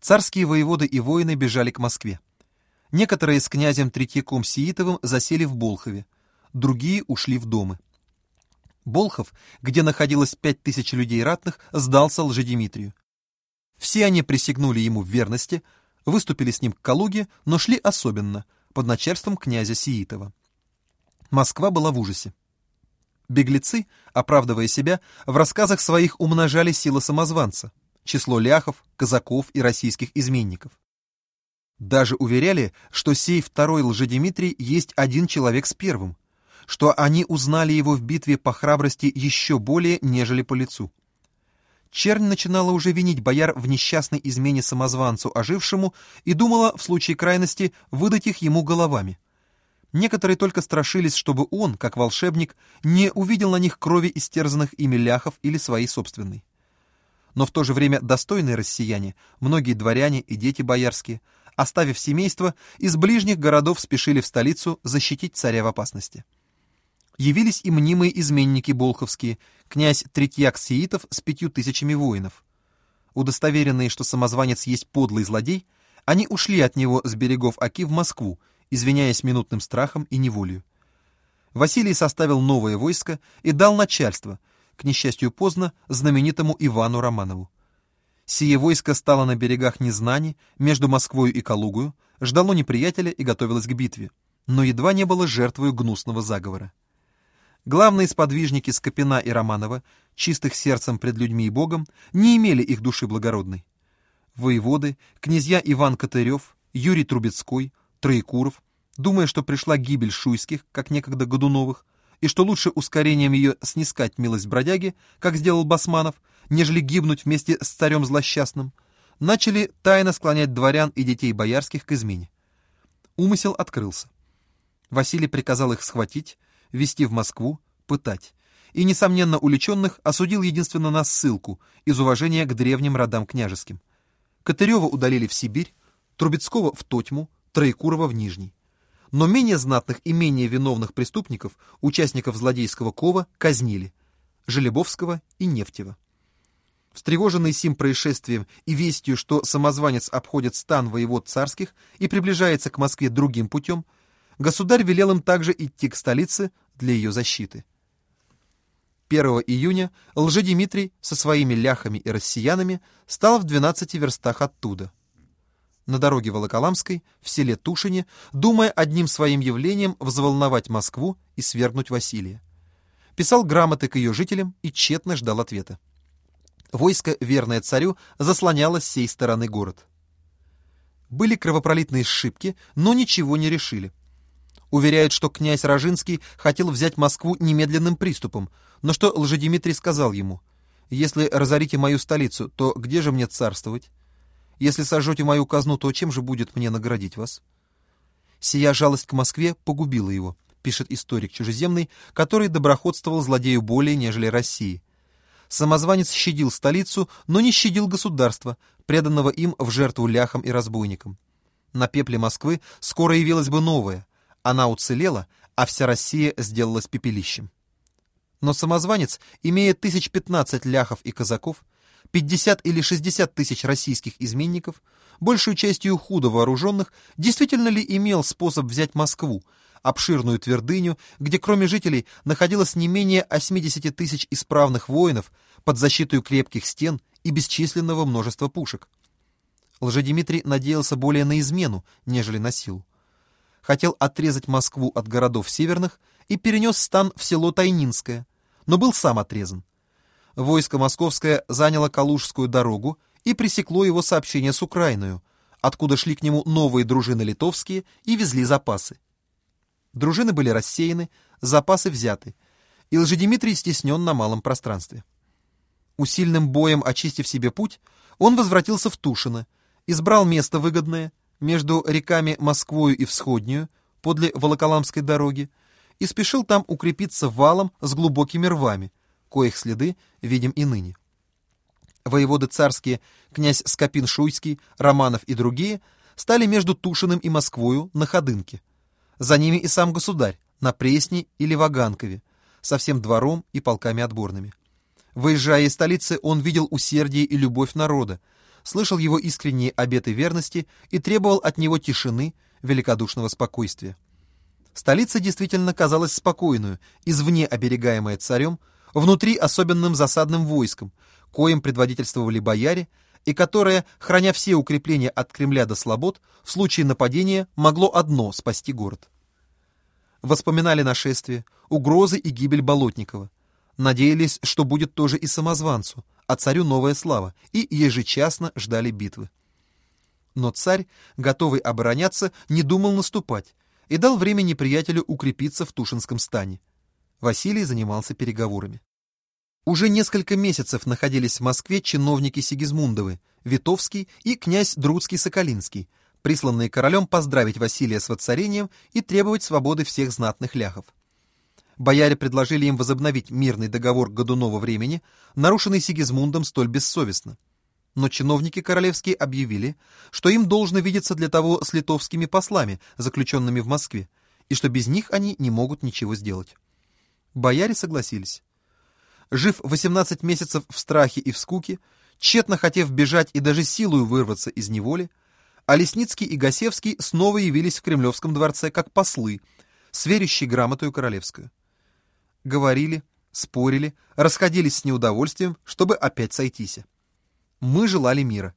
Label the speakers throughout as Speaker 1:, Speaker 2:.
Speaker 1: царские воеводы и воины бежали к Москве. Некоторые с князем Третьяком Сиитовым засели в Болхове, другие ушли в домы. Болхов, где находилось пять тысяч людей ратных, сдался Лжедимитрию. Все они присягнули ему в верности, выступили с ним к Калуге, но шли особенно, под начальством князя Сиитова. Москва была в ужасе. Беглецы, оправдывая себя, в рассказах своих умножали силы самозванца, число ляхов, казаков и российских изменников. Даже уверяли, что сей второй лжедимитрий есть один человек с первым, что они узнали его в битве по храбрости еще более, нежели по лицу. Чернь начинала уже винить бояр в несчастной измене самозванцу ожившему и думала, в случае крайности, выдать их ему головами. Некоторые только страшились, чтобы он, как волшебник, не увидел на них крови истерзанных ими ляхов или своей собственной. Но в то же время достойные россияне, многие дворяне и дети боярские, оставив семейство, из ближних городов спешили в столицу защитить царя в опасности явились и мнимые изменники болховские, князь Третьяк Сиитов с пятью тысячами воинов. Удостоверенные, что самозванец есть подлый злодей, они ушли от него с берегов Оки в Москву, извиняясь минутным страхом и неволью. Василий составил новое войско и дал начальство, к несчастью поздно, знаменитому Ивану Романову. Сие войско стало на берегах Незнани, между Москвою и Калугою, ждало неприятеля и готовилось к битве, но едва не было жертвою гнусного заговора. Главные сподвижники Скопина и Романова, чистых сердцем пред людьми и Богом, не имели их души благородной. Воеводы, князья Иван Катырев, Юрий Трубецкой, Троекуров, думая, что пришла гибель шуйских, как некогда Годуновых, и что лучше ускорением ее снискать милость бродяги, как сделал Басманов, нежели гибнуть вместе с царем злосчастным, начали тайно склонять дворян и детей боярских к измене. Умысел открылся. Василий приказал их схватить, вести в Москву, пытать. И, несомненно, уличенных осудил единственно на ссылку из уважения к древним родам княжеским. Катырева удалили в Сибирь, Трубецкого в Тотьму, Троекурова в Нижний. Но менее знатных и менее виновных преступников, участников злодейского кова, казнили. Желебовского и Нефтева. Встревоженный сим происшествием и вестью, что самозванец обходит стан воевод царских и приближается к Москве другим путем, государь велел им также идти к столице для ее защиты. 1 июня Лжедимитрий со своими ляхами и россиянами стал в 12 верстах оттуда. На дороге Волоколамской, в селе Тушине, думая одним своим явлением взволновать Москву и свергнуть Василия. Писал грамоты к ее жителям и тщетно ждал ответа. Войско, верное царю, заслоняло с сей стороны город. Были кровопролитные сшибки, но ничего не решили. Уверяют, что князь Рожинский хотел взять Москву немедленным приступом, но что Лжедимитрий сказал ему, «Если разорите мою столицу, то где же мне царствовать? Если сожжете мою казну, то чем же будет мне наградить вас?» «Сия жалость к Москве погубила его», пишет историк чужеземный, который доброходствовал злодею более, нежели России. Самозванец щадил столицу, но не щадил государство, преданного им в жертву ляхам и разбойникам. На пепле Москвы скоро явилась бы новая, она уцелела, а вся Россия сделалась пепелищем. Но самозванец, имея тысяч пятнадцать ляхов и казаков, пятьдесят или шестьдесят тысяч российских изменников, большую частью худо вооруженных, действительно ли имел способ взять Москву, обширную твердыню, где кроме жителей находилось не менее 80 тысяч исправных воинов под защитой крепких стен и бесчисленного множества пушек? Лжедимитрий надеялся более на измену, нежели на силу хотел отрезать Москву от городов северных и перенес стан в село Тайнинское, но был сам отрезан. Войско московское заняло Калужскую дорогу и пресекло его сообщение с Украиной, откуда шли к нему новые дружины литовские и везли запасы. Дружины были рассеяны, запасы взяты, и Лжедимитрий стеснен на малом пространстве. Усильным боем очистив себе путь, он возвратился в Тушино, избрал место выгодное, между реками Москвою и Всходнюю, подле Волоколамской дороги, и спешил там укрепиться валом с глубокими рвами, коих следы видим и ныне. Воеводы царские, князь Скопин-Шуйский, Романов и другие стали между Тушиным и Москвою на Ходынке. За ними и сам государь, на Пресне или Ваганкове, со всем двором и полками отборными. Выезжая из столицы, он видел усердие и любовь народа, слышал его искренние обеты верности и требовал от него тишины, великодушного спокойствия. Столица действительно казалась спокойную, извне оберегаемая царем, внутри особенным засадным войском, коим предводительствовали бояре, и которое, храня все укрепления от Кремля до Слобод, в случае нападения могло одно спасти город. Воспоминали нашествие, угрозы и гибель Болотникова. Надеялись, что будет тоже и самозванцу, а царю новая слава, и ежечасно ждали битвы. Но царь, готовый обороняться, не думал наступать и дал время неприятелю укрепиться в Тушинском стане. Василий занимался переговорами. Уже несколько месяцев находились в Москве чиновники Сигизмундовы, Витовский и князь Друцкий-Соколинский, присланные королем поздравить Василия с воцарением и требовать свободы всех знатных ляхов. Бояре предложили им возобновить мирный договор Годунова времени, нарушенный Сигизмундом столь бессовестно. Но чиновники королевские объявили, что им должно видеться для того с литовскими послами, заключенными в Москве, и что без них они не могут ничего сделать. Бояре согласились. Жив 18 месяцев в страхе и в скуке, тщетно хотев бежать и даже силою вырваться из неволи, а Лесницкий и Гасевский снова явились в Кремлевском дворце как послы, сверящие грамотую королевскую. Говорили, спорили, расходились с неудовольствием, чтобы опять сойтись. Мы желали мира.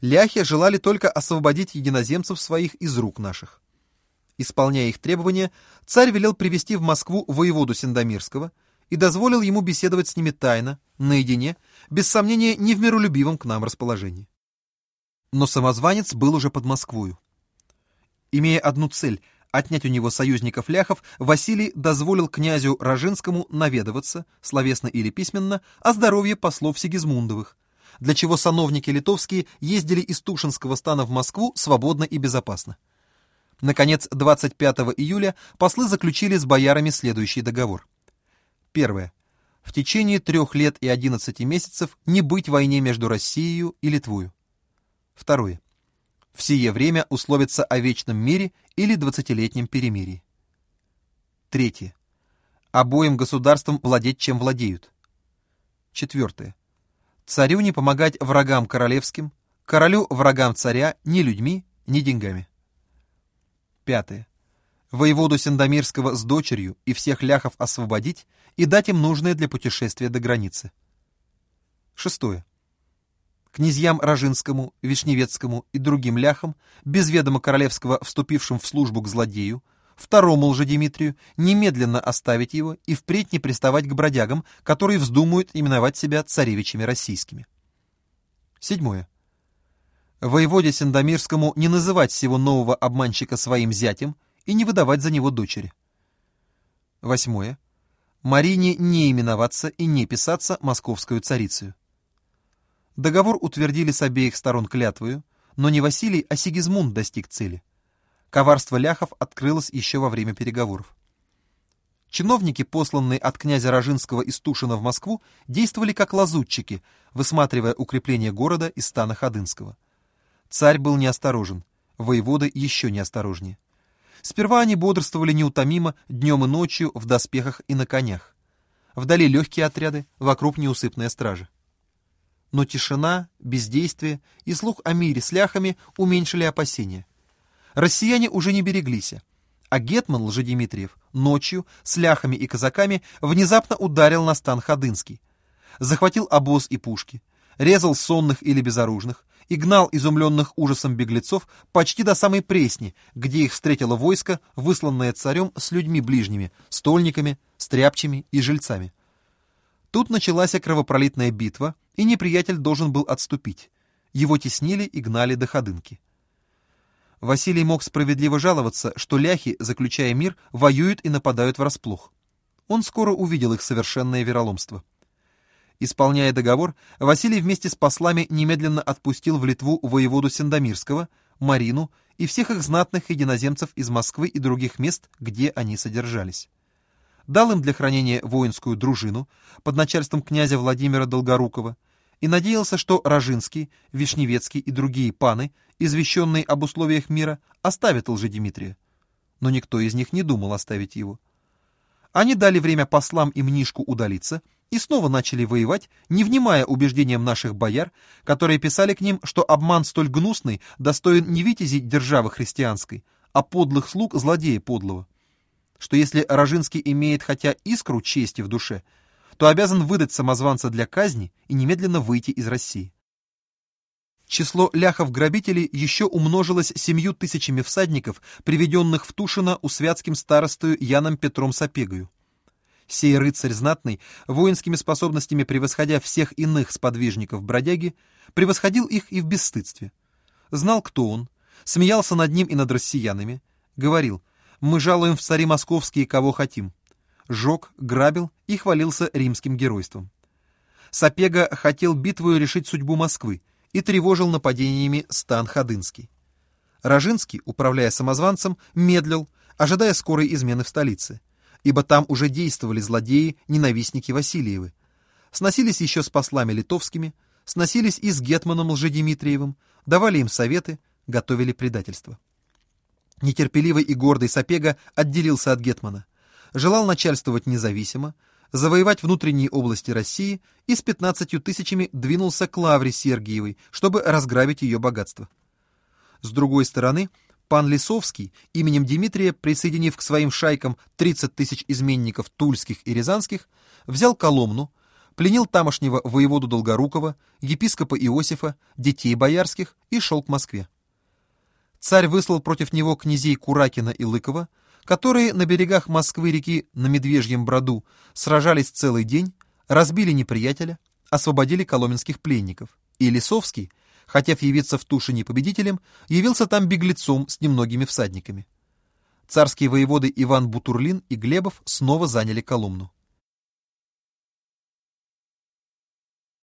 Speaker 1: Ляхи желали только освободить единоземцев своих из рук наших. Исполняя их требования, царь велел привести в Москву воеводу Сендомирского и дозволил ему беседовать с ними тайно, наедине, без сомнения, не в миролюбивом к нам расположении. Но самозванец был уже под Москвою. Имея одну цель — отнять у него союзников ляхов, Василий дозволил князю Рожинскому наведываться, словесно или письменно, о здоровье послов Сигизмундовых, для чего сановники литовские ездили из Тушинского стана в Москву свободно и безопасно. Наконец, 25 июля послы заключили с боярами следующий договор. Первое. В течение трех лет и 11 месяцев не быть войне между Россией и Литвою. Второе. В сие время условиться о вечном мире или двадцатилетнем перемирии. Третье. Обоим государствам владеть, чем владеют. Четвертое. Царю не помогать врагам королевским, королю врагам царя ни людьми, ни деньгами. Пятое. Воеводу Сендомирского с дочерью и всех ляхов освободить и дать им нужное для путешествия до границы. Шестое. Князьям Рожинскому, Вишневецкому и другим ляхам, без ведома королевского вступившим в службу к злодею, второму лжедимитрию, немедленно оставить его и впредь не приставать к бродягам, которые вздумают именовать себя царевичами российскими. Седьмое воеводе Сендомирскому не называть всего нового обманщика своим зятем и не выдавать за него дочери. Восьмое. Марине не именоваться и не писаться московскую царицею. Договор утвердили с обеих сторон клятвою, но не Василий, а Сигизмунд достиг цели. Коварство ляхов открылось еще во время переговоров. Чиновники, посланные от князя Рожинского из Тушина в Москву, действовали как лазутчики, высматривая укрепление города из стана Ходынского. Царь был неосторожен, воеводы еще неосторожнее. Сперва они бодрствовали неутомимо днем и ночью в доспехах и на конях. Вдали легкие отряды, вокруг неусыпная стража. Но тишина, бездействие и слух о мире с ляхами уменьшили опасения. Россияне уже не береглись, а Гетман Лжедимитриев ночью с ляхами и казаками внезапно ударил на стан Ходынский. Захватил обоз и пушки, резал сонных или безоружных, и гнал изумленных ужасом беглецов почти до самой Пресни, где их встретило войско, высланное царем с людьми ближними, стольниками, стряпчими и жильцами. Тут началась кровопролитная битва, и неприятель должен был отступить. Его теснили и гнали до Ходынки. Василий мог справедливо жаловаться, что ляхи, заключая мир, воюют и нападают врасплох. Он скоро увидел их совершенное вероломство. Исполняя договор, Василий вместе с послами немедленно отпустил в Литву воеводу Сендомирского, Марину и всех их знатных единоземцев из Москвы и других мест, где они содержались. Дал им для хранения воинскую дружину под начальством князя Владимира Долгорукова и надеялся, что Рожинский, Вишневецкий и другие паны, извещенные об условиях мира, оставят Лжедимитрия. Но никто из них не думал оставить его. Они дали время послам и мнишку удалиться — и снова начали воевать, не внимая убеждениям наших бояр, которые писали к ним, что обман столь гнусный достоин не витязи державы христианской, а подлых слуг злодея подлого. Что если Рожинский имеет хотя искру чести в душе, то обязан выдать самозванца для казни и немедленно выйти из России. Число ляхов-грабителей еще умножилось семью тысячами всадников, приведенных в Тушино у святским старостою Яном Петром Сапегою. Сей рыцарь знатный, воинскими способностями превосходя всех иных сподвижников бродяги, превосходил их и в бесстыдстве. Знал, кто он, смеялся над ним и над россиянами, говорил, мы жалуем в цари московские, кого хотим. Жег, грабил и хвалился римским геройством. Сапега хотел битвою решить судьбу Москвы и тревожил нападениями стан Ходынский. Рожинский, управляя самозванцем, медлил, ожидая скорой измены в столице ибо там уже действовали злодеи, ненавистники Васильевы. Сносились еще с послами литовскими, сносились и с Гетманом Лжедимитриевым, давали им советы, готовили предательство. Нетерпеливый и гордый Сапега отделился от Гетмана, желал начальствовать независимо, завоевать внутренние области России и с пятнадцатью тысячами двинулся к Лавре Сергиевой, чтобы разграбить ее богатство. С другой стороны, Пан Лисовский, именем Дмитрия, присоединив к своим шайкам 30 тысяч изменников тульских и рязанских, взял Коломну, пленил тамошнего воеводу Долгорукова, епископа Иосифа, детей боярских и шел к Москве. Царь выслал против него князей Куракина и Лыкова, которые на берегах Москвы-реки на Медвежьем Броду сражались целый день, разбили неприятеля, освободили коломенских пленников, и Лисовский хотев явиться в Тушине победителем, явился там беглецом с немногими всадниками. Царские воеводы Иван Бутурлин и Глебов снова заняли Коломну.